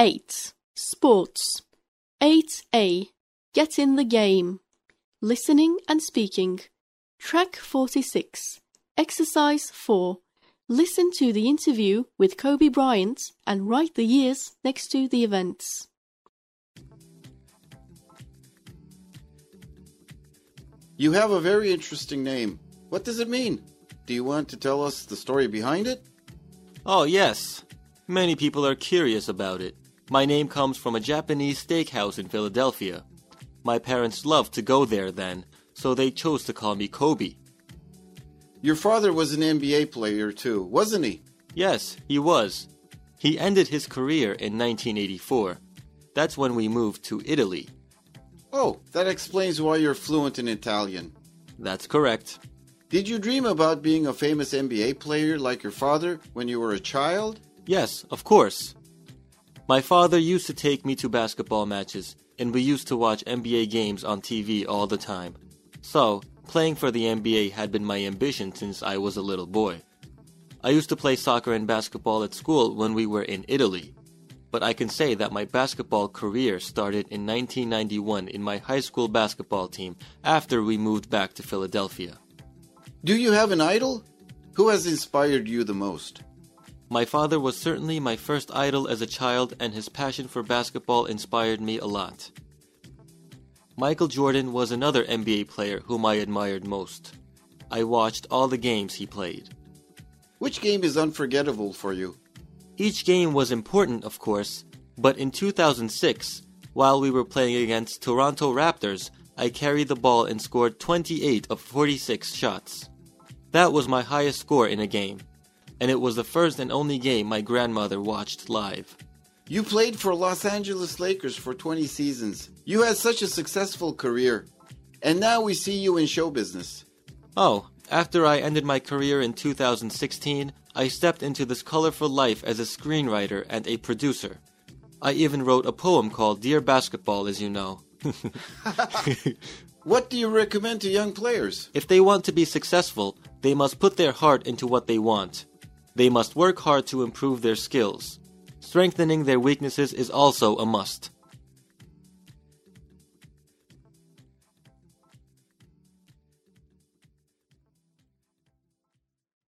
8. Sports. 8a. Get in the game. Listening and speaking. Track 46. Exercise 4. Listen to the interview with Kobe Bryant and write the years next to the events. You have a very interesting name. What does it mean? Do you want to tell us the story behind it? Oh, yes. Many people are curious about it. My name comes from a Japanese steakhouse in Philadelphia. My parents loved to go there then, so they chose to call me Kobe. Your father was an NBA player too, wasn't he? Yes, he was. He ended his career in 1984. That's when we moved to Italy. Oh, that explains why you're fluent in Italian. That's correct. Did you dream about being a famous NBA player like your father when you were a child? Yes, of course. My father used to take me to basketball matches, and we used to watch NBA games on TV all the time. So, playing for the NBA had been my ambition since I was a little boy. I used to play soccer and basketball at school when we were in Italy but I can say that my basketball career started in 1991 in my high school basketball team after we moved back to Philadelphia. Do you have an idol? Who has inspired you the most? My father was certainly my first idol as a child, and his passion for basketball inspired me a lot. Michael Jordan was another NBA player whom I admired most. I watched all the games he played. Which game is unforgettable for you? Each game was important, of course, but in 2006, while we were playing against Toronto Raptors, I carried the ball and scored 28 of 46 shots. That was my highest score in a game, and it was the first and only game my grandmother watched live. You played for Los Angeles Lakers for 20 seasons. You had such a successful career. And now we see you in show business. Oh, after I ended my career in 2016, I stepped into this colorful life as a screenwriter and a producer. I even wrote a poem called Dear Basketball, as you know. what do you recommend to young players? If they want to be successful, they must put their heart into what they want. They must work hard to improve their skills. Strengthening their weaknesses is also a must.